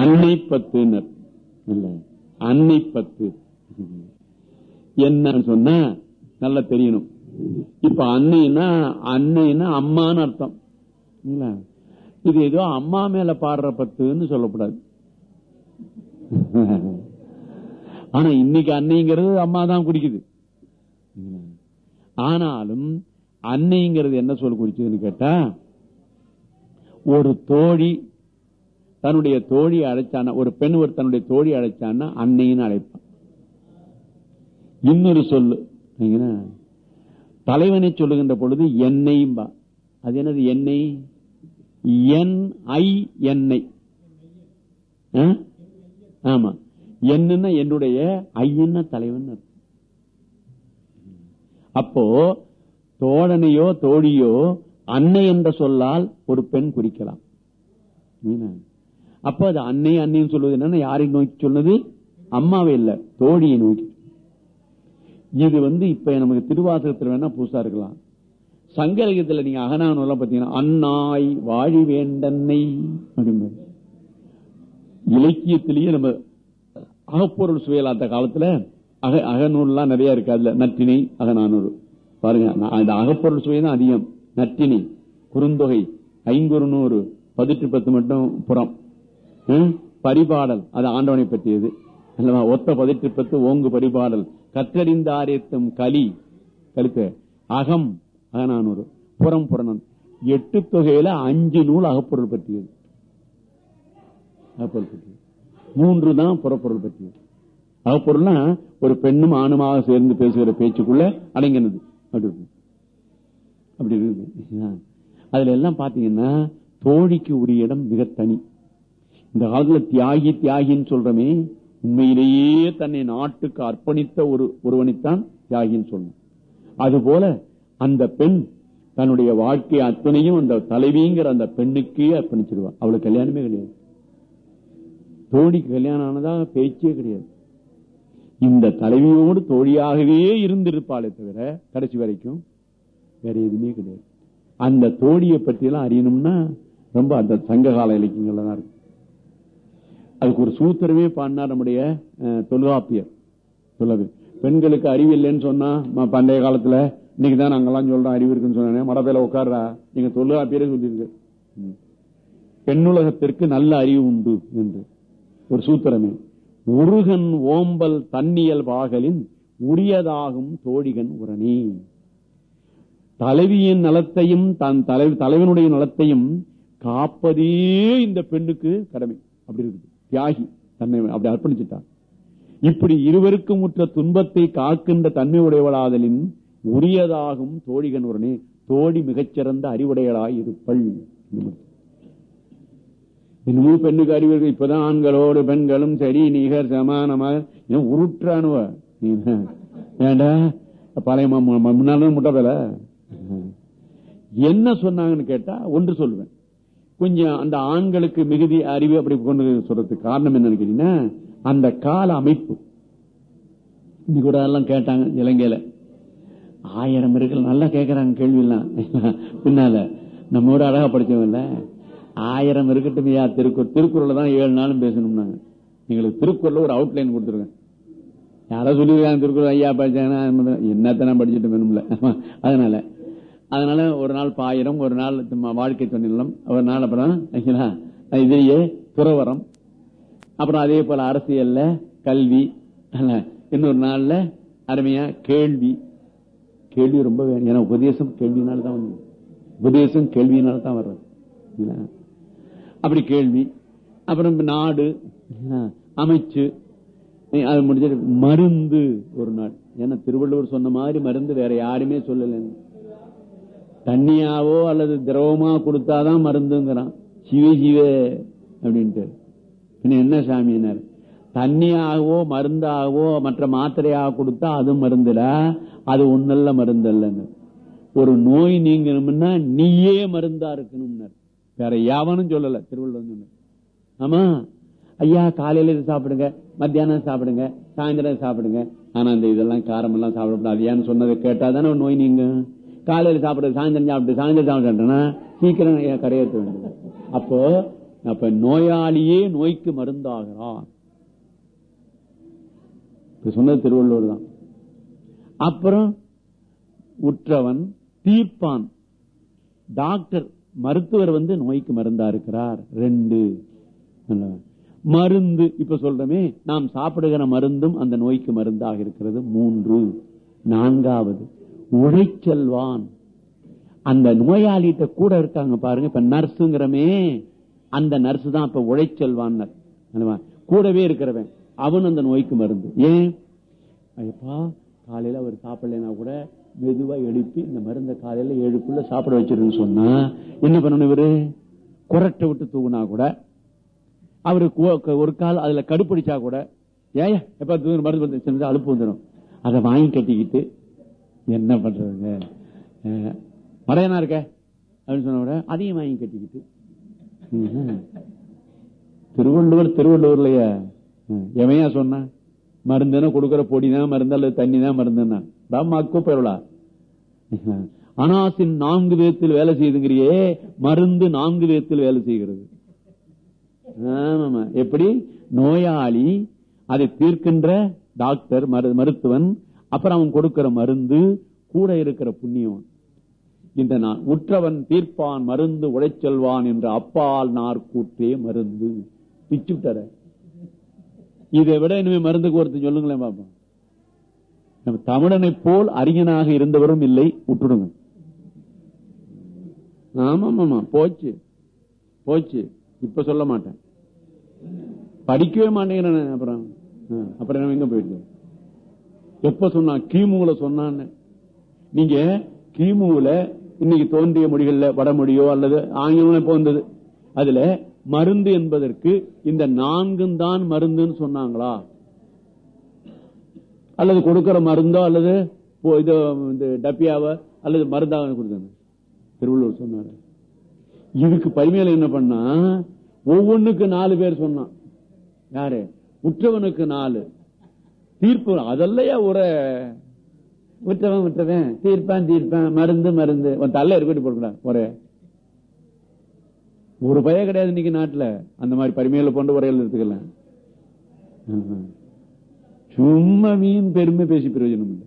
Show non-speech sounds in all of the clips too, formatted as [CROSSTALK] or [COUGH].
அன்னை பத்துனர் இல்ல அன்னை பத்து என்ன சொன்னா நல்லா தெரியணும். இப்ப அன்னைன்னா அன்னைன்னா அம்மான்னு அர்த்தம். இல்ல இது ஏதோ அம்மா மேல பாடுற பத்துன்னு சொல்லக்கூடாது. ஆனா இன்னைக்கு அன்னைங்கிறது அம்மா தான் குடிக்குது. ஆனாலும் அன்னைங்கிறது என்ன சொல் குறிச்சதுன்னு கேட்டா ஒரு தோழி தன்னுடைய தோழி அழைச்சான ஒரு பெண் ஒரு தன்னுடைய தோழி அழைச்சான்னா அன்னைன்னு அழைப்பான். இன்னொரு சொல்லு. தலைவனை சொல்லுகின்ற பொழுது எண்ணெய்பா அது என்னது எண்ணெய் என் ஐ எண்ணெய் ஆ? ஆமா. என்னன்னா என்னுடைய ஐயன்ன தலைவன் அப்போ தோழனையோ தோழியோ அன்னை என்ற சொல்லால் ஒரு பெண் குறிக்கலாம். என்ன? அப்ப அது அன்னை அன்னைன்னு சொல்வது என்னன்னா யாரை நோக்கி சொன்னது? அம்மாவை இல்ல தோழியை நோக்கி. இது வந்து இப்ப நமக்கு திருவாசகத்தில் வேணா புதுசா இருக்கலாம். சங்கரகத்துல நீங்க அகனானூர்லாம் பாத்தீங்கன்னா அன்னாய் வாழி வேண்டன்னை அப்படிம்பாரு. இலக்கியத்திலேயே நம்ம அகப்பொருள் சுவையல் அந்த காலத்துல அக அகநூல்லாம் நிறைய இருக்கு அதுல. நற்றினை அகநானூறு. பாருங்க நான் அந்த அகப்பொருள் சுவை தான் அதிகம். நற்றினை குறுந்தொகை ஐங்குறுநூறு பதிட்டு பத்து மட்டும் புறம். பரிபாடல். அது ஆண்டவனை பற்றியது. ஒத்த பதிற்று பத்து ஓங்கு பரிபாடல். கற்றறிந்தாரியத்தும் கலி. கழுத்து. அகம். அகநானூறு புறம் புறணன் எட்டு தொகையில அஞ்சு நூல் அகப்பொருள் பற்றியது. அகப்பொருள் பற்றியது. மூன்று தான் புறப்பொருள் பற்றியது. அகப்பொருள்னா ஒரு பெண்ணும் ஆணுமாக சேர்ந்து பேசுகிற பேச்சுக்குள்ள அடங்கினது. அப்படி இருக்கு. அப்படி இருக்குது. அதுல எல்லாம் பாத்தீங்கன்னா தோழிக்கு உரிய இடம் மிக தனி. இந்த காலத்துல தியாகி தியாகின்னு சொல்றமே உண்மையிலேயே தன்னை நாட்டுக்கு அர்ப்பணித்த ஒரு ஒருவனைத்தான் தியாகின்னு சொல்லணும் அதுபோல அந்த பெண் தன்னுடைய வாழ்க்கை அத்தனையும் அந்த தலைவிங்கிற அந்த பெண்ணுக்கே அர்ப்பணிச்சிருவா அவளுக்கு கல்யாணமே கிடையாது. தோழிக்கு கல்யாணம் ஆனதா பேச்சே கிடையாது. இந்த தலைவியோடு தோழியாகவே இருந்திருப்பாளே தவிர கடைசி வரைக்கும் வேற எதுவுமே கிடையாது. அந்த தோழியை பற்றியெல்லாம் அறியணும்னா ரொம்ப அந்த சங்ககால இலக்கியங்கள்ல தான் இருக்கு. அதுக்கு ஒரு சூத்திரமே பாடினார் நம்முடைய அஹ், தொல்காப்பியர். சொல்லது பெண்களுக்கு அறிவு இல்லைன்னு சொன்னா பண்டைய காலத்துல இன்னைக்கு தான் நாங்கெல்லாம் சொல்றோம் அறிவு இருக்குன்னு சொன்னேன் மடப்பையில உட்கார்றா? நீங்க தொல்காப்பியரே சொல்லியிருக்கு பெண்ணுலகத்திற்கு நல்ல அறிவு உண்டு என்று. ஒரு சூத்திரமே. முருகன் ஓம்பல் தன்னியல் பாகலின் உரியதாகும் தோழிகன் உரணி. தலைவியின் நலத்தையும் தன் தலைவி தலைவனுடைய நலத்தையும் காப்பதே இந்த பெண்ணுக்கு கடமை. அப்படி இருக்குது. தியாகி தன்னை அப்படி அர்ப்பணிச்சுட்டான். இப்படி இருவருக்கும் உற்ற துன்பத்தை காக்கின்ற தன்மை உடையவளாதலின் உரியதாகும் தோழிகன் உடனே தோழி மிகச்சிறந்த அறிவுடையலாய் இருப்பள். இன்னமும் பெண்ணுக்கு அறிவு இப்பதான் ஆண்களோடு பெண்களும் சரி நிகர் சமானமாக ஏன் உருட்டுறானுவ ஏண்டா? பழைய ம- ம- முன்னாலும் முட்டை என்ன சொன்னாங்கன்னு கேட்டா ஒன்று சொல்லுவேன் கொஞ்சம் அந்த ஆண்களுக்கு மிகுதி அறிவு அப்படி கொண்டு சொல்றதுக்கு காரணம் என்னன்னு கேட்டீங்கன்னா அந்த கால அமைப்பு. இன்னைக்கு கூட எல்லாம் கேட்டாங்க இலங்கையில. ஆயிரம் இருக்கு நல்லா கேட்கறாங்க கேள்வி எல்லாம் பின்னால. நம்ம கூட அழகா படிச்சவங்கல்ல. ஆயிரம் இருக்கட்டும் ஐயா திருக்குறள். திருக்குறள் தான் ஏழு நாளும் பேசணும்னாங்க. எங்களுக்கு திருக்குறள் ஒரு அவுட்லைன் கொடுத்துருக்கேன் யாரோ சொல்லியிருக்காங்க திருக்குறள் ஐயா படிச்சாங்கன்னா என்னத்தான் படிச்சுட்டு வேணும்ல அதனால அதனால ஒரு நாள் பாயிரம் ஒரு நாள் வாழ்க்கை துணிலம் ஒரு நாள் அப்புறம் இதையே துறவரம் அப்புறம் அதே போல அரசியல்ல கல்வி இன்னொரு நாள்ல அருமையா கேள்வி. கேள்வி ரொம்ப வேணும் ஏன்னா உபதேசம் கேள்வினால தான் வந்து உபதேசம் கேள்வியினால தான் வர்றது. அப்படி கேள்வி. அப்புறம் நாடு அமைச்சு. அது முடிஞ்சது மருந்து ஒரு நாள். ஏன்னா திருவள்ளுவர் சொன்ன மாதிரி மருந்து வேற யாருமே சொல்லலன்னு. தண்ணியாவோ அல்லது திரவமா கொடுத்தாதான் மருந்துங்கிறான். சிவே சிவே அப்படின்ட்டு. என்ன சாமியினர்? தண்ணியாகவோ மருந்தாகவோ மற்ற மாத்திரையாக கொடுத்தா அது மருந்துல அது ஒன்னல்ல மருந்து அல்லன்னு ஒரு நோய் நீங்கணும்னா நீயே மருந்தா இருக்கணும்னார். வேற யாவனும் சொல்லல திருவள்ளுவர் ஆமா? ஐயா காலையில இது சாப்பிடுங்க மத்தியானம் சாப்பிடுங்க சாயந்தரம் சாப்பிடுங்க. ஆனா அந்த இதெல்லாம் காரம் எல்லாம் சாப்பிடக்கூடாது. ஏன்னு சொன்னதை கேட்டா தானே நோய் நீங்க காலையில சாப்பிடுறது சாயந்தரம் சாப்பிட்டு சாயந்தரம் சாப்பிட்டேன்னா சீக்கிரம் கரையேற்ற வேண்டும் அப்போ அப்ப நோயாளியே நோய்க்கு மருந்தாகிறான். சொன்னது திருவள்ளுவர் தான். அப்புறம் உற்றவன் தீர்ப்பான். டாக்டர் மருத்துவர் வந்து நோய்க்கு மருந்தா இருக்கிறார். ரெண்டு. மருந்து இப்ப சொல்றமே நாம் சாப்பிடுகிற மருந்தும் அந்த நோய்க்கு மருந்தாக இருக்கிறது. மூன்று. நான்காவது உழைச்செல்வான் அந்த நோயாளிகிட்ட கூட இருக்காங்க பாருங்க இப்ப நர்ஸுங்கிறமே அந்த நர்ஸ் தான் இப்ப உழைச்செல்வான் கூடவே இருக்கிறவன் அவன் அந்த நோய்க்கு மருந்து. ஏன்? ஐயப்பா காலையில அவர் சாப்பிடலனா கூட மெதுவா எழுப்பி இந்த மருந்த காலையில ஏழுக்குள்ள சாப்பிட வச்சிருன்னு சொன்னா என்ன பண்ணணும் இவரு? குரட்டை விட்டு தூங்கினா கூட அவருக்கு ஒரு கால் அதுல கடுப்பிடிச்சா கூட ஏன் எப்ப மருந்து வந்து அழுப்பு வந்துடும் அதை வாங்கி கட்டிக்கிட்டு என்ன பண்றதுங்க? மடையனா இருக்க? அப்படின்னு சொன்ன விட அதையும் வாங்கி கட்டிக்கிட்டு. திருவள்ளுவர் திருவள்ளுவர்லயே? எவையா சொன்ன? மருந்துன்னு கொடுக்கற பொடி தான் மருந்து அல்லது தண்ணி தான் மருந்துன்னா பிரம்மாக்கோ பெருளா அனாசின் நான்கு விதத்தில் வேலை செய்துங்கிறியே மருந்து நான்கு விதத்தில் வேலை செய்கிறது. எப்படி? நோயாளி அதை தீர்க்கின்ற டாக்டர் மருத்துவன் அப்புறம் அவன் கொடுக்கிற மருந்து கூட இருக்கிற புண்ணியம் இந்த நான் உற்றவன் தீர்ப்பான் மருந்து உழைச்செல்வான் என்ற அப்பால் நார்கூற்றே மருந்து. பிச்சு விட்டார. இதை விட இனிமே மருந்துக்கு ஒருத்தர் சொல்லுங்களேன் பாப்பா. நம்ம தமிழனை போல் அறிஞனாக இருந்தவரும் இல்லை விட்டுடுங்க ஆமா ஆமா போச்சு. போச்சு. இப்ப சொல்ல மாட்டேன். படிக்கவே மாட்டேங்கிறேன் அப்புறம். அப்புறம் எங்க போயிட்டு? எப்ப சொன்னான் கிமுல சொன்னான்னு. நீங்க கிமுல இன்னைக்கு தோன்றிய மொழிகள்ல வடமொழியோ அல்லது ஆங்கிலம் இப்போ வந்தது? அதுல மருந்து என்பதற்கு இந்த நான்கும் தான் மருந்துன்னு சொன்னாங்களா? அல்லது கொடுக்கிற மருந்தோ அல்லது இது டப்பியாவ அல்லது மருந்தாக கொடுத்தாங்க திருவள்ளுவர் சொன்னாரு. இதுக்கு பரிமையில என்ன பண்ணா ஒவ்வொன்னுக்கு நாலு பேர் சொன்னான். யாரு? உற்றவனுக்கு நாலு. தீர்ப்பு அதல்லையா ஒரு விட்டவன் விட்டவன் தீர்ப்பான் தீர்ப்பான் மருந்து மருந்து. உன் தள்ள இருக்கட்டி போடுறா ஒரே ஒரு பய கிடையாது இன்னைக்கு நாட்டுல. அந்த மாதிரி பரிமையில போன்ற உரையில் எடுத்துக்கலாம். சும்மா மீன் பெருமை பேசி பிரயோஜனம் இல்லை.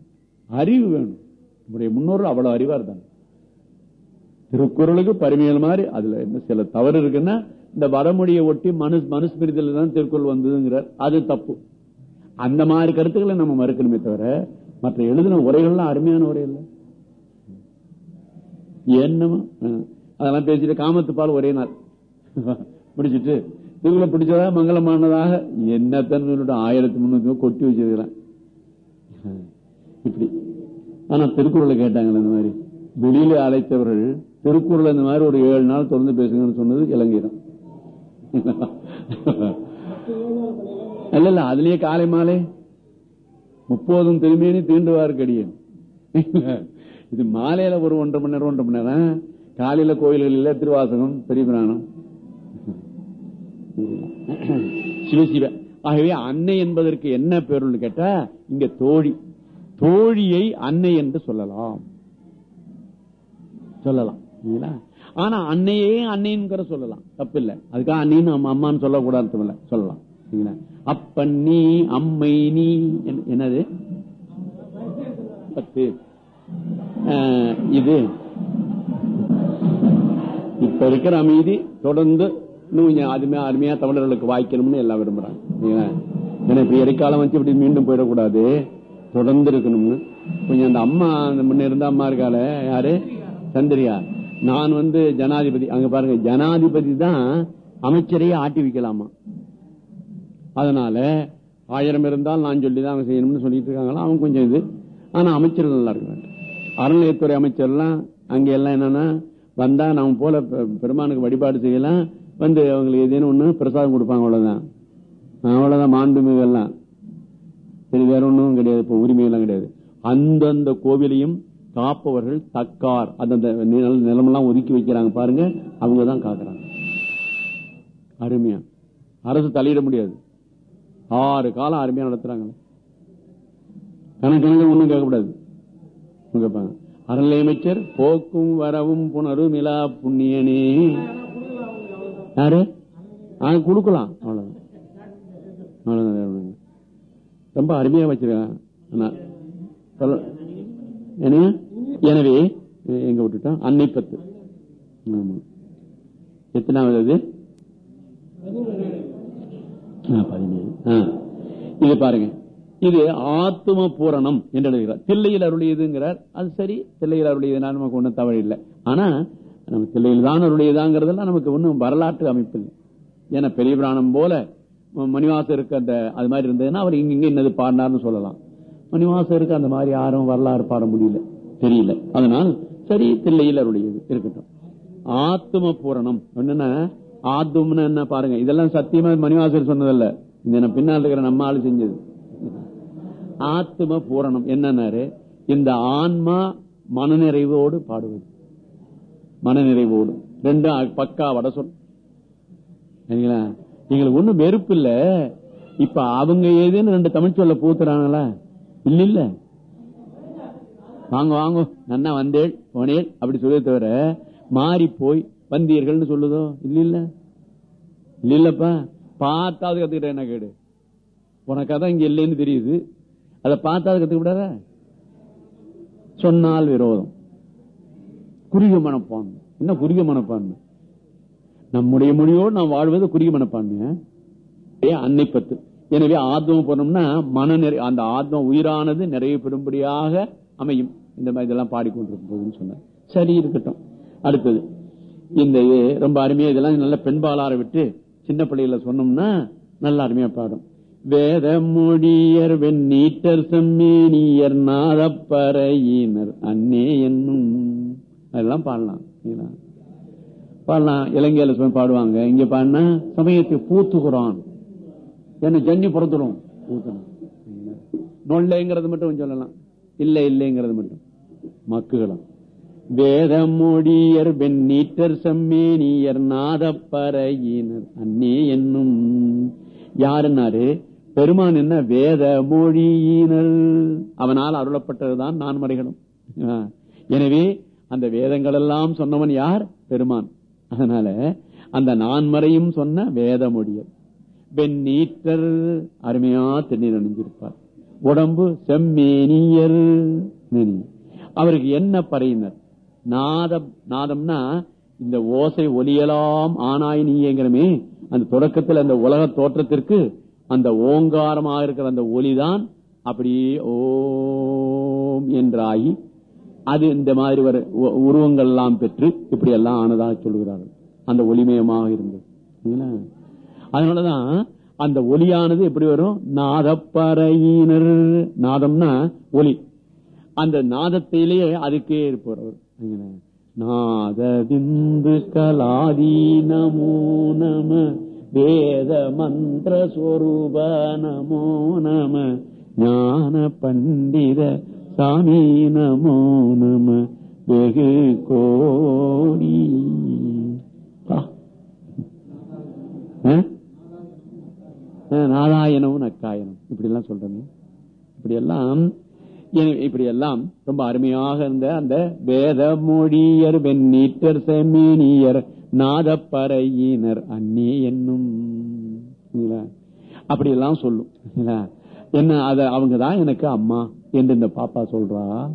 அறிவு வேணும். நம்முடைய முன்னோர்கள் அவ்வளவு அறிவா இருந்தாங்க. திருக்குறளுக்கு பரிமையல் மாதிரி அதுல என்ன சில தவறு இருக்குன்னா இந்த வடமொழியை ஒட்டி மனு மனுஸ்மிருதியில தான் திருக்குறள் வந்ததுங்கிறார். அது தப்பு. அந்த மாதிரி கருத்துக்களை நம்ம மறுக்கணுமே தவிர மற்ற எழுதின உரைகள்லாம் அருமையான உரை இல்லை என்னமோ அதெல்லாம் பேசிட்டு காமத்து பால் ஒரே நாள். பிடிச்சிட்டு திருக்குள்ள பிடிச்சதா மங்களமானதாக என்னத்தன்னு ஆயிரத்தி முன்னூத்தி கொட்டி வச்சிருக்கிறேன். இப்படி. ஆனா திருக்குறளை கேட்டாங்க இந்த மாதிரி. வெளியில அழைத்தவர்கள் திருக்குறள் இந்த மாதிரி ஒரு ஏழு நாள் தொடர்ந்து பேசுங்கன்னு சொன்னது இலங்கை தான் இல்ல இல்ல அதுலயே காலை மாலை. முப்போதும் திரும்பியனி தீண்டுவார் கடியன். இது மாலையில ஒரு ஒன்றரை மணி நேரம் ஒன்றரை மணி நேரம். காலையில கோயில்களில் திருவாசகம் பெரிய பிராணம். சிவசிவ ஆகவே அன்னை என்பதற்கு என்ன பேருள் கேட்டா இங்க தோழி. தோழியை அன்னை என்று சொல்லலாம். சொல்லலாம். ஆனா அன்னையே அன்னைங்கிற சொல்லலாம். தப்பு இல்லை அதுக்காக அன்னைன்னு அம்மான்னு சொல்லக்கூடாது சொல்லலாம். அப்பன் நீ அம்மை நீ என்னது? பத்து. இது. இப்ப இருக்கிற அமைதி தொடர்ந்து இன்னும் அருமையா அருமையா தமிழர்களுக்கு வாய்க்கணும்னு எல்லாம் விரும்புறாங்க. ஏன்னா இப்ப இடைக்காலம் வச்சு இப்படி மீண்டும் போயிடக்கூடாது? தொடர்ந்து இருக்கணும்னு. கொஞ்சம் அந்த அம்மா அந்த முன்ன இருந்த அம்மா இருக்கால யாரு? சந்திரியா. நான் வந்து ஜனாதிபதி அங்க பாருங்க ஜனாதிபதி தான் அமைச்சரையே ஆட்டி வைக்கலாமா? அதனால ஆயிரம் இருந்தால் நான் சொல்லிதான் அவங்க செய்யணும்னு சொல்லிட்டு இருக்காங்களா? அவங்க கொஞ்சம் இது. ஆனா அமைச்சர்கள் நல்லா இருக்கிறாங்க அறநிலையத்துறை அமைச்சர்லாம் அங்க எல்லாம் என்னன்னா வந்தா நம்ம போல பெருமானுக்கு வழிபாடு செய்யலாம். வந்து அவங்களுக்கு ஏதேனும் ஒண்ணு பிரசாதம் கொடுப்பாங்க அவ்வளவுதான். அவ்வளவுதான் மாண்புமிகு எல்லாம் சரி வேற ஒன்றும் கிடையாது. இப்ப உரிமை எல்லாம் கிடையாது. அந்தந்த கோவிலையும் காப்பவர்கள் தக்கார். அந்தந்த நிலமெல்லாம் ஒதுக்கி வைக்கிறாங்க பாருங்க. அவங்க தான் காக்குறாங்க. அருமையா. அரசு தலையிட முடியாது. ஆறு காலம் அருமையா நடத்துறாங்க. கணக்கு ஒண்ணும் கேட்கக்கூடாது. கேட்பாங்க அறநிலை போக்கும் வரவும் புணரும் இலா புண்ணியனே. யாரு? ஆ, கொடுக்கலாம். அவ்வளவுதான். அவ்வளவுதான் ரொம்ப அருமையா வச்சிருக்கேன் எனவே எங்க விட்டுட்டோம்? அன்னை பத்து ஆமா. எத்தனாவது அது? பதினேழு. இது பாருங்க. இது ஆத்தும பூரணம் என்று எழுதுகிறார். தில்லையில் அருளியதுங்கிறார். அது சரி தில்லையில் அருளியதுனா நமக்கு ஒண்ணும் தவறு இல்லை ஆனா நம்ம தில்லையில் தான் அருளியதாங்கிறதெல்லாம் நமக்கு ஒன்றும் வரலாற்று அமைப்பு இல்லை ஏன்னா பெரிய பிராணம் போல மணிவாசம் மணிவாசருக்கு அந்த அது மாதிரி இருந்ததுன்னா அவர் இங்க இங்க என்னது பாடினார்னு சொல்லலாம். மணிவாசருக்கு அந்த மாதிரி யாரும் வரலாறு பாட முடியல. தெரியல. அதனால் சரி தில்லையில் அருளியது இருக்கட்டும். ஆத்தும பூரணம். என்னன்னா ஆத்தும்னு என்ன பாருங்க. இதெல்லாம் சத்தியமா மணிவாசர் சொன்னதல்ல. இந்த பின்னால் இருக்கிற நம்ம ஆளு செஞ்சது. ஆத்ம பூரணம். என்னன்னாரு? இந்த ஆன்மா மனநிறைவோடு பாடுவது. மனநிறைவோடு. ரெண்டும் பக்கா வட சொல். சரிங்களா? எங்களுக்கு ஒண்ணும் வெறுப்பு இல்ல. இப்ப அவங்க ஏதுன்னு ரெண்டு தமிழ் சொல்ல பூத்துறாங்களா? இல்ல இல்ல வாங்க வாங்க. நன்னா வந்தேள் போனேள் அப்படி சொல்ல தவிர மாறி போய் வந்தீர்கள்னு சொல்லுதோ? இல்ல இல்ல இல்ல இல்லப்பா பார்த்தாவது கத்துக்கிட்ட என்ன கேடு? உனக்காதான் இங்க இல்லைன்னு தெரியுது. அதை பார்த்தாவது கத்துக்க கூடாத சொன்னால் விரோதம். குறுகிய மனப்பான்மை. என்ன குறுகிய மனப்பான்மை? நம்முடைய மொழியோடு நாம் வாழ்வது குறுகிய மனப்பான்மையா அன்னை பத்து. எனவே ஆத்மம் போனோம்னா மன நிறை அந்த ஆத்ம உயிரானது நிறைய பெறும்படியாக அமையும். இந்த மாதிரி இதெல்லாம் பாடிக்கொண்டிருக்கும் போதுன்னு சொன்னார். சரி இருக்கட்டும். அடுத்தது. இந்த இது ரொம்ப அருமையா இதெல்லாம் நல்ல பெண்பாளார விட்டு சின்ன பிள்ளைகள சொன்னோம்னா நல்ல அருமையா பாடும். வேத மொழியர் வெண்ணீட்டர் செம்மேனியர் நாதப்பறையினர் அன்னே என்னும். அதெல்லாம் பாடலாம். பாடலாம். இலங்கையில பாடுவாங்க. இங்க பாடினா சமயத்தை பூத்துகிறான் என்ன ஜன்னி புறத்துடும் பூத்தணும். நொல்லைங்கிறது மட்டும் சொல்லலாம். இல்ல இல்லைங்கிறது மட்டும். மக்குகளும். வேதமொழியர் வெண்ணீட்டர் செம்மேனியர் நாதப்பறையினர் அன்னே என்னும். யாருன்னாரு பெருமான் என்ன? வேத மொழியினர் அவனால் அருளப்பட்டதுதான் நான்மறைகளும் ஆ. எனவே அந்த வேதங்கள் எல்லாம் சொன்னவன் யார்? பெருமான். அதனால அந்த நான்மறையும் சொன்ன வேத மொழியர் வெண்ணீற்றர் அருமையா தண்ணீர் அணிஞ்சிருப்பார். உடம்பு செம்மேனியர். அவருக்கு என்ன பறையினர்? நாதம் நாதம்னா இந்த ஓசை ஒலியலாம் ஆனாய் நீங்கிறமே அந்த தொடக்கத்தில் அந்த உலக தோற்றத்திற்கு அந்த ஓங்காரமாக இருக்கிற அந்த ஒலிதான் அப்படியே ஓம் என்றாகி அது இந்த மாதிரி வர உ- உருவங்கள் எல்லாம் பெற்று இப்படி எல்லாம் ஆனதாக சொல்லுகிறார்கள் அந்த ஒளிமயமாக இருந்தது. அதனாலதான் அந்த ஒலியானது எப்படி வரும்? நாதப்பறையினர். நாதம்னா ஒலி. அந்த நாதத்திலேயே அதுக்கே இருப்பவர் நாத சரிங்களா? நாதவிந்து கலாதி நமோ. நம வேத மந்திர ஸ்வரூப நமோ. நம ஞான பண்டித சாமி நமோ. நம வெகு கோடி. நாராயணம் நக்காயனம் இப்படி எல்லாம் சொல்றேன். இப்படி எல்லாம் இப்படி எல்லாம் ரொம்ப அருமையாக இருந்த அந்த வேத மொழியர் வெண்ணீட்டர் செமீனியர் நாதப்பறையினர் அன்னே என்னும். அப்படி எல்லாம் சொல்லும். என்ன அத அவங்க தான் எனக்கு அம்மா என்று இந்த பாப்பா சொல்றா.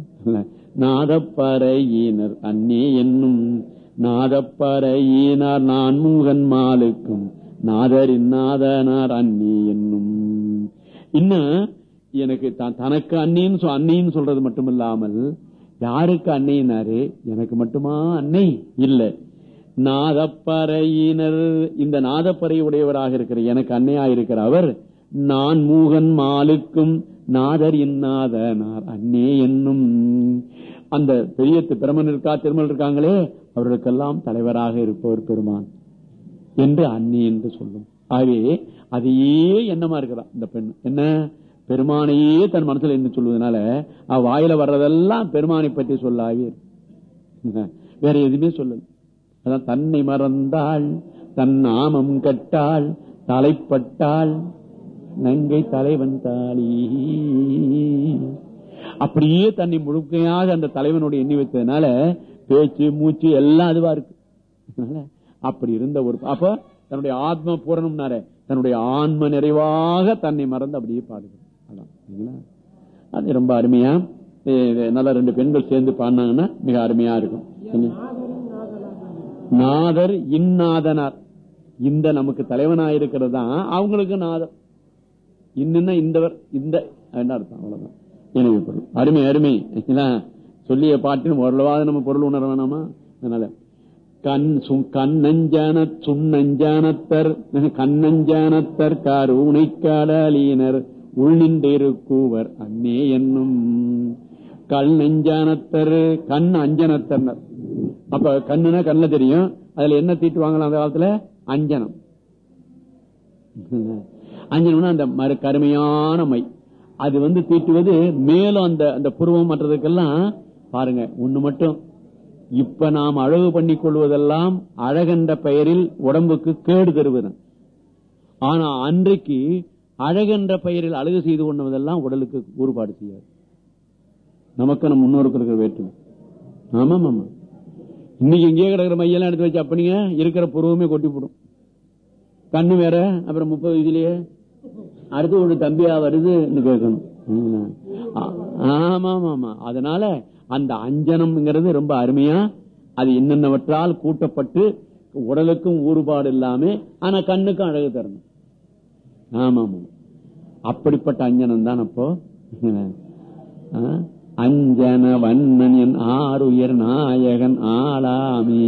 நாதப்பறையினர் அன்னே என்னும். நாதப்பறையினார் நான் மூகன் மாலுக்கும். நாதரின் நாதனார் அன்னி என்னும். இன்னும் எனக்கு த- தனக்கு அன்னின்னு சொ- அன்னின்னு சொல்றது மட்டும் இல்லாமல் யாருக்கு அன்னையினாரு எனக்கு மட்டுமா அன்னை? இல்ல. நாதப்பறையினர் இந்த நாதப்பறை உடையவராக இருக்கிற எனக்கு அன்னையா இருக்கிற அவர் நான் மூகன் மாலுக்கும் நாதர் இன்னாதனார் அன்னே என்னும். அந்த பெரிய பிரமன் இருக்கா திருமல் இருக்காங்களே அவர்களுக்கெல்லாம் தலைவராக இருப்பவர் பெருமான் என்று அன்னி என்று சொல்லும். ஆகவே அதையே என்னமா இருக்கிறா இந்த பெண். என்ன? பெருமானையே தன் மனசுல என்ன சொல்வதனால அவ வாயில வர்றதெல்லாம் பெருமானை பற்றி சொல்லாவே [LAUGHS] வேற எதுவுமே சொல்லல. அதான் தன்னை மறந்தாள் தன் நாமம் கட்டாள் தலைப்பட்டாள் நங்கை தலைவன் தாளி. அப்படியே தன்னை முழுக்கையாக அந்த தலைவனுடைய எண்ணி வைத்ததுனால பேச்சு மூச்சு எல்லாம் அதுவா இருக்கு. அதனால அப்படி இருந்த ஒரு அப்ப தன்னுடைய ஆத்ம பூரணம்னார தன்னுடைய ஆன்ம நிறைவாக தன்னை மறந்து அப்படியே பாடுது. அது ரொம்ப அருமையா நல்ல ரெண்டு பெண்கள் சேர்ந்து பாடினாங்கன்னா மிக அருமையா இருக்கும்? நாதர் இந்நாதனார். இந்த நமக்கு தலைவனாயிருக்கிறது தான் அவங்களுக்கு நாதர். இன்னும் இந்தவர் இந்த என்ன அர்த்தம் அவ்வளவுதான். எனவே பொருள். அருமை அருமை? சொல்லிய பாட்டின் ஓரளவாவது நம்ம பொருள் உணர வேணாமா? அதனால கண் கண்ணஞ்சன சுண்ணஞ்சானத்தர் கண்ணஞ்சானத்தர் கருணை கடலீனர் உள்நின்றிருக்கூவர் அன்னே என்னும். கல் நெஞ்சானத்தர் கண் அஞ்சனத்தர் அப்ப கண்ணுனா கண்ணுல தெரியும். அதுல என்ன தீட்டுவாங்களாம் அந்த காலத்துல? அஞ்சனம். அஞ்சனம்னா அந்த மறு கருமையான மை. அது வந்து தீட்டுவது மேலும் அந்த அந்த புருவம் மற்றதுக்கெல்லாம் பாருங்க ஒண்ணு மட்டும். இப்ப நாம் அழகு பண்ணி கொள்வதெல்லாம் அழகென்ற பெயரில் உடம்புக்கு கேடு தருவது. ஆனா அன்றைக்கு அழகென்ற பெயரில் அழகு செய்து கொண்டதெல்லாம் உடலுக்கு கூறுபாடு செய்யாது. நமக்கு நம்ம முன்னோருக்கு இருக்கிற வேற்றுமை. ஆமா ஆமா இன்னைக்கு இங்கே கிடக்கிற மையெல்லாம் எடுத்து வச்சு அப்படிங்க இருக்கிற புருவமே கொட்டி போடும். கண்ணு வேற அப்புறம் முப்பது வயசுலயே அடுத்து ஒரு தம்பியா வருதுன்னு கேட்கணும். ஆமா ஆமா ஆமா அதனால அந்த அஞ்சனம்ங்கிறது ரொம்ப அருமையா அது என்னென்னவற்றால் கூட்டப்பட்டு உடலுக்கும் ஊறுபாடு இல்லாம ஆனா கண்ணுக்கும் அழகு தரணும். ஆமா அப்படிப்பட்ட அஞ்சனம் தான் அப்போ. ஆ? அஞ்சன வண்ணன் என் ஆறுயர் நாயகன் ஆளாமி.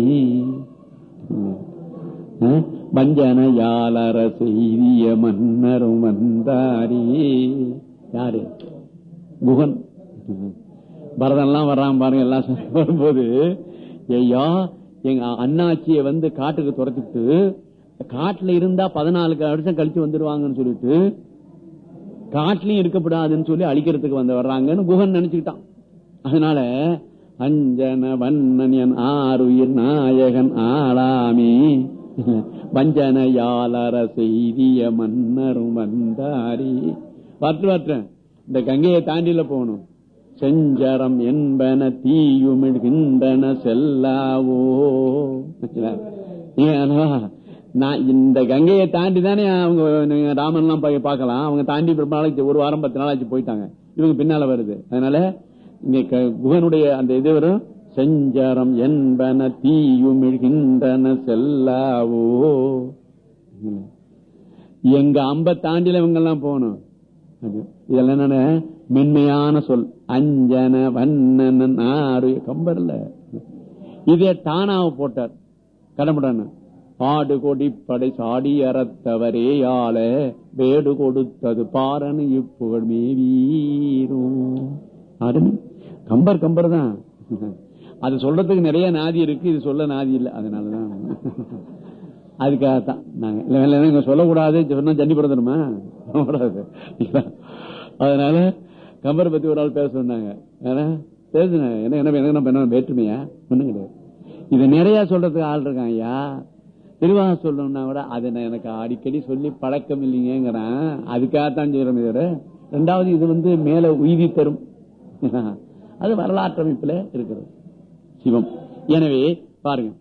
ஆ? வஞ்சன யாழர செய்திய மன்னரும் வந்தாரி. யாரு? குகன். பரதெல்லாம் வர்றான் பாருங்க எல்லாம் வரும்போது ஐயா எங்க அண்ணாச்சியை வந்து காட்டுக்கு துரத்திட்டு காட்டுல இருந்தா பதினாலு வருஷம் கழிச்சு வந்துருவாங்கன்னு சொல்லிட்டு காட்டிலையும் இருக்கப்படாதுன்னு சொல்லி அழிக்கிறதுக்கு வந்து வர்றாங்கன்னு குகன் நினைச்சுக்கிட்டான். அதனால அஞ்சன வண்ணன் என் ஆறுயிர் நாயகன் ஆளாமி. வஞ்சன யாலர செய்திய மன்னரும் வந்தாரி. பார்த்து வற்றேன் இந்த கங்கையை தாண்டில போகணும். செஞ்சரம் என்பன தீயுமிழ்கின்றன செல்லாவோ. ஏன் நான் இந்த கங்கையை தாண்டி தானே அவங்க ராமன்லாம் பார்க்கலாம். அவங்க தாண்டி ரொம்ப நாளைக்கு ஒரு வாரம் பத்து நாளாச்சு போயிட்டாங்க. இவங்க பின்னால வருது. அதனால இங்க க- குகனுடைய அந்த இது வரும். செஞ்சரம் என்பன தீயுமிழ்கின்றன செல்லாவோ. எங்க அம்ப தாண்டில இவங்க எல்லாம் போகணும். அது இதெல்லாம் என்னன்னா மென்மையான சொல். அஞ்சன வண்ணன் ஆறு கம்பர்ல இதே தானாவ போட்டார். கடமுடான ஆடு கொடி படை சாடி அறத்தவரே ஆள வேடு கொடுத்தது பாரனு இப்புகழ் மேவீரும். அருமை கம்பர் கம்பர் தான். அது சொல்றதுக்கு நிறைய நாதி இருக்கு இது சொல்ல நாதி இல்லை. அதனாலதான். அதுக்காகத்தான். நாங்க இல்ல, இல்ல, சொல்லக்கூடாது. சொன்னா ஜன்னி பிறந்தணுமா அதனால கம்பரை பத்தி ஒரு ஆள் பேச சொன்னாங்க. ஏன்னா, பேசுனாங்க என்ன என்ன வேற்றுமையா? ஒண்ணும் கிடையாது. இது நிறைய சொல்றதுக்கு ஆள் இருக்காங்க ஐயா. தெளிவாக சொல்லணும்னா கூட அதை நான் எனக்கு அடிக்கடி சொல்லி பழக்கம் இல்லைங்கிறேன் அதுக்காகத்தான் செய்யறோம் தவிர ரெண்டாவது இது வந்து மேல உய்தி தரும். [LAUGHS] அது வரலாற்று அமைப்புல இருக்கிறது. சிவம். எனவே பாருங்க.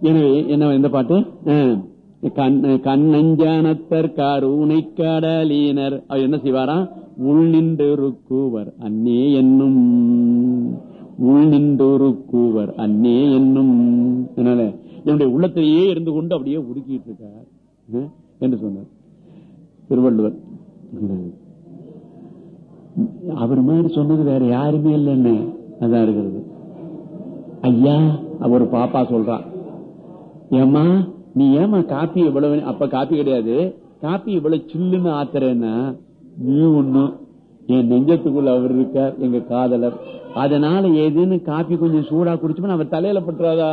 எனவே என்ன இந்த பாட்டு? கண்- கண்ணஞ்சானத்தர் கருணை கடலீனர். அவர் என்ன செய்வாராம் உள் நின்றிருக்குவர் அன்னே என்னும். உள் நின்றிருக்குவர் அன்னே என்னும். என்ன என்னுடைய உள்ளத்திலேயே இருந்து கொண்டு அப்படியே உருக்கிட்டு இருக்கார். என்று சொன்னார். திருவள்ளுவர். அவர் மாதிரி சொன்னது வேற யாருமே இல்லைன்னு அதான் இருக்கிறது. ஐயா ஒரு பாப்பா சொல்றான் ஏமா நீ ஏமா காப்பி இவ்வளவு அப்ப காப்பி கிடையாது. காப்பி இவ்வளவு சில்லுன்னு ஆத்துறேன்னா நீ ஒண்ணும் என் நெஞ்சத்துக்குள்ள அவர் இருக்கார் எங்க காதலர். அதனால ஏதுன்னு காப்பி கொஞ்சம் சூடா குடிச்சோம்னா அவர் தலையில பட்டுறாதா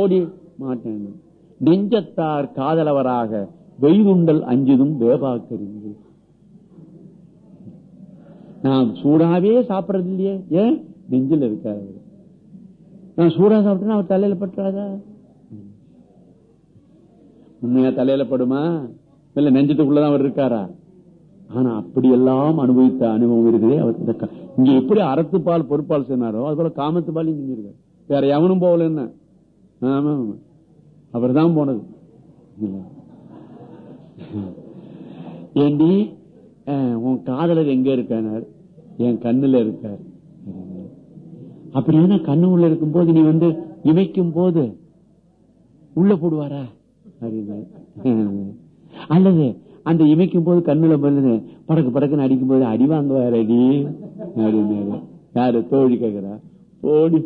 ஓடி மாட்டேன். நெஞ்சத்தார் காதலவராக வெய்துண்டல் அஞ்சுதும் வேபாக்கறிந்து நான் சூடாவே சாப்பிடறது இல்லையே ஏன்? நெஞ்சில் இருக்காரு நான் சூடா சாப்பிட்டேன்னா அவர் தலையில பட்டுறாதா? உண்மையா தலையில படுமா? இல்ல நெஞ்சத்துக்குள்ளதான் அவர் இருக்காரா? ஆனா அப்படியெல்லாம் அனுபவித்த அனுபவம் இருக்குதே அவர் இங்க எப்படி அறத்துப்பால் பொறுப்பால் சொன்னாரோ அது போல காமத்துப்பால் செஞ்சிருக்காரு. வேற எவனும் போகல என்ன? ஆமா அவர் தான் போனது ஏண்டி அஹ், உன் காதலர் எங்க இருக்கானார்? என் கண்ணுல இருக்கார். அப்படின்னா கண்ணு உள்ள இருக்கும் போது நீ வந்து இமைக்கும் போது உள்ள போடுவாரா? அல்லது அந்த இமைக்கும் போது கண்ணுல பண்ணுது படக்கு படக்குன்னு அடிக்கும் போது அடி வாங்குவார் அடி அப்படின்னாரு யாரு தோழி கேக்குறா? போடி.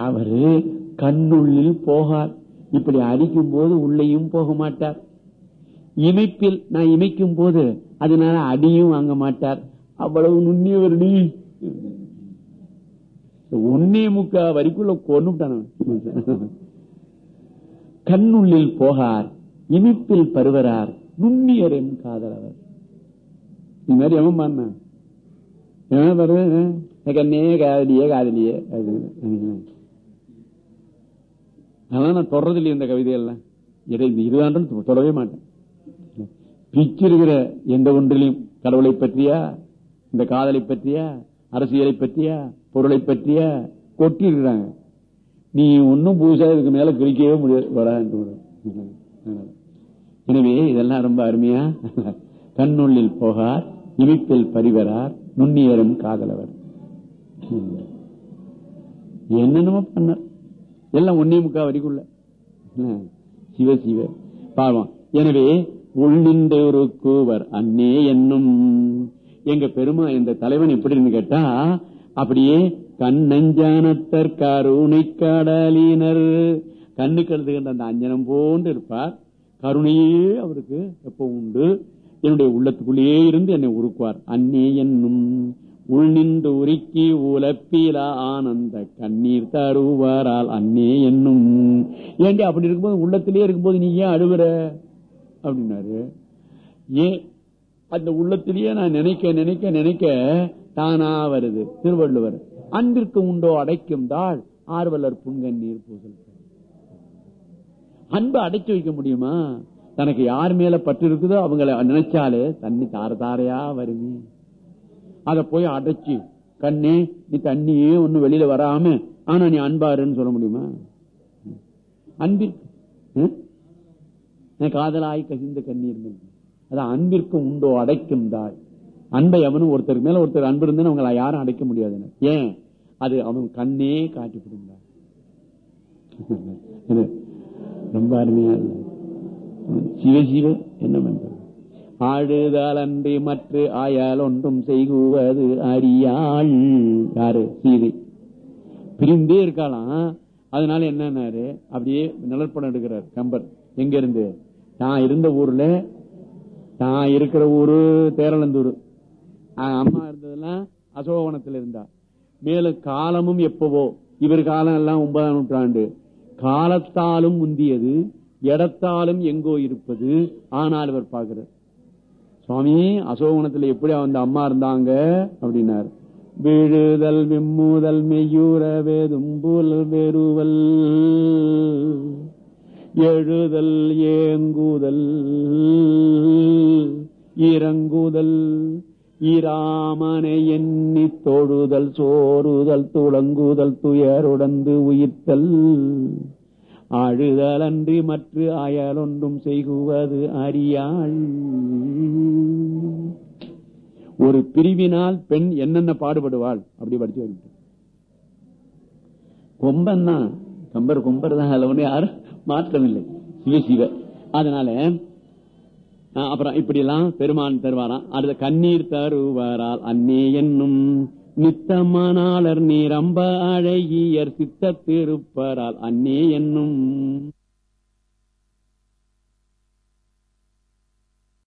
அவரு கண்ணுள்ளில் போகார். இப்படி அடிக்கும் போது உள்ளேயும் போக மாட்டார். இமைப்பில் நான் இமைக்கும் போது அதனால அடியும் வாங்க மாட்டார். அவ்வளவு நுண்ணியவரடி ஒன்னே முக்கா வரிக்குள்ள கொண்டுட்டான கண்ணுள்ளில் போகார் இனிப்பில் பருவரார் நுண்ணியர் என் காதலவர். இது மாதிரி எவன் பண்ண எவன் வருது கண்ணே காதலியே காதலியே அப்படின்னு. அதெல்லாம் நான் தொடர்றது இல்லையா இந்த கவிதையெல்லாம். இதை இந்த இருதாண்டும் தொடவே மாட்டேன். பிச்சிருக்கிற எந்த ஒன்றிலையும் கடவுளை பற்றியா? இந்த காதலை பற்றியா? அரசியலை பற்றியா? பொருளை பற்றியா? கொட்டி இருக்கிறாங்க நீ ஒன்னும் புதுசா இதுக்கு மேல கிழிக்கவே முடியாது வராது எனவே இதெல்லாம் ரொம்ப அருமையா. கண்ணுள்ளில் போகார் இனிப்பில் பரிவரார் நுண்ணியரும் காதலவர். என்னென்னமோ பண்ணார். எல்லாம் ஒன்னே முக்கா வரிக்குள்ள. சிவ சிவ. பாவம் எனவே உள்நின்றொரு கூவர் அன்னே என்னும். எங்க பெருமா இந்த தலைவன் எப்படின்னு கேட்டா அப்படியே கண்ணஞ்சானத்தர் கருணை கடலினர். கண்ணுக்கு எழுதுகின்ற அந்த அஞ்சனம் போன்று இருப்பார். கருணையே அவருக்கு எப்ப உண்டு? என்னுடைய உள்ளத்துக்குள்ளேயே இருந்து என்னை உருக்குவார். அன்னே என்னும். உள் நின்று உருக்கி உலப்பில ஆனந்த கண்ணீர் தருவாரால் அன்னே என்னும். ஏண்டி அப்படி இருக்கும்போது உள்ளத்திலேயே இருக்கும்போது நீ ஏன் அழுகுற? அப்படின்னாரு. ஏன் அந்த உள்ளத்திலேயே நான் நினைக்க நினைக்க நினைக்க தானா வருது திருவள்ளுவர். அன்பிற்கு உண்டோ அடைக்கும் தாள் ஆர்வலர் புன்கண்ணீர் பூசல். அன்பு அடைச்சு வைக்க முடியுமா? தனக்கு யார் மேல பற்று இருக்குதோ அவங்கள நினைச்சாலே தண்ணி தார தாரையா வருமே. அதை போய் அடைச்சு கண்ணே நீ தண்ணியே ஒண்ணு வெளியில வராம ஆனா நீ அன்பாருன்னு சொல்ல முடியுமா? அன்பிற்கு காதலாய் கசிந்த கண்ணீர் அது அதான் அன்பிற்கு உண்டோ அடைக்கும் தாய். அன்பை அவனும் ஒருத்தருக்கு மேல ஒருத்தர் அன்பு இருந்து அவங்களை யாரும் அடைக்க முடியாது. ஏன்? அது அவன் கண்ணே காட்டி கொடுங்க [LAUGHS] ரொம்ப அருமையா இல்லை சிவ சிவ என்ன பண்ற ஆடுதல் அன்றி மற்ற ஆயால் ஒன்றும் செய்குவது அறியாள். யாரு? சீதை. பிரிந்தே இருக்காளாம். அதனால என்னன்னாரு? அப்படியே நிலப்படம் எடுக்கிறார் கம்பர் எங்க இருந்து தான் இருந்த ஊர்ல தான் இருக்கிற ஊரு தேரலந்தூர் அம்மா இருந்ததெல்லாம் அசோகவனத்தில் இருந்தா. மேலும் காலமும் எப்பவோ இவர் காலம் எல்லாம் ஒன்பதாம் நூற்றாண்டு. காலத்தாலும் முந்தியது இடத்தாலும் எங்கோ இருப்பது ஆனால் இவர் பார்க்கிறார். சுவாமி அசோகணத்துல எப்படி அந்த அம்மா இருந்தாங்க? அப்படின்னாரு. விழுதல் விம்முதல் மெய்யூர வேதும்புல் வெறுவல். எழுதல் ஏங்குதல். இறங்குதல். இராமனை எண்ணி தொழுதல் சோறுதல் துளங்குதல் துயருடந்து உயிர்த்தல். அழுதல் மற்ற அயலொன்றும் செய்குவது அறியாள். ஒரு பிரிவினால் பெண் என்னென்ன பாடுபடுவாள்? அப்படி படிச்சு வருது கொம்பன் தான் கம்பர் கொம்பர் தான் அதுல ஒண்ணு யாரும் மாற்றமில்லை சிவ சிவ. அதனால அப்புறம் இப்படி எல்லாம் பெருமான் தருவாராம். அடுத்த கண்ணீர் தருவாரால் அன்னே என்னும் நித்தமானாளர் நீரம்ப அழகியர் சித்த திருப்பரால் அன்னே என்னும்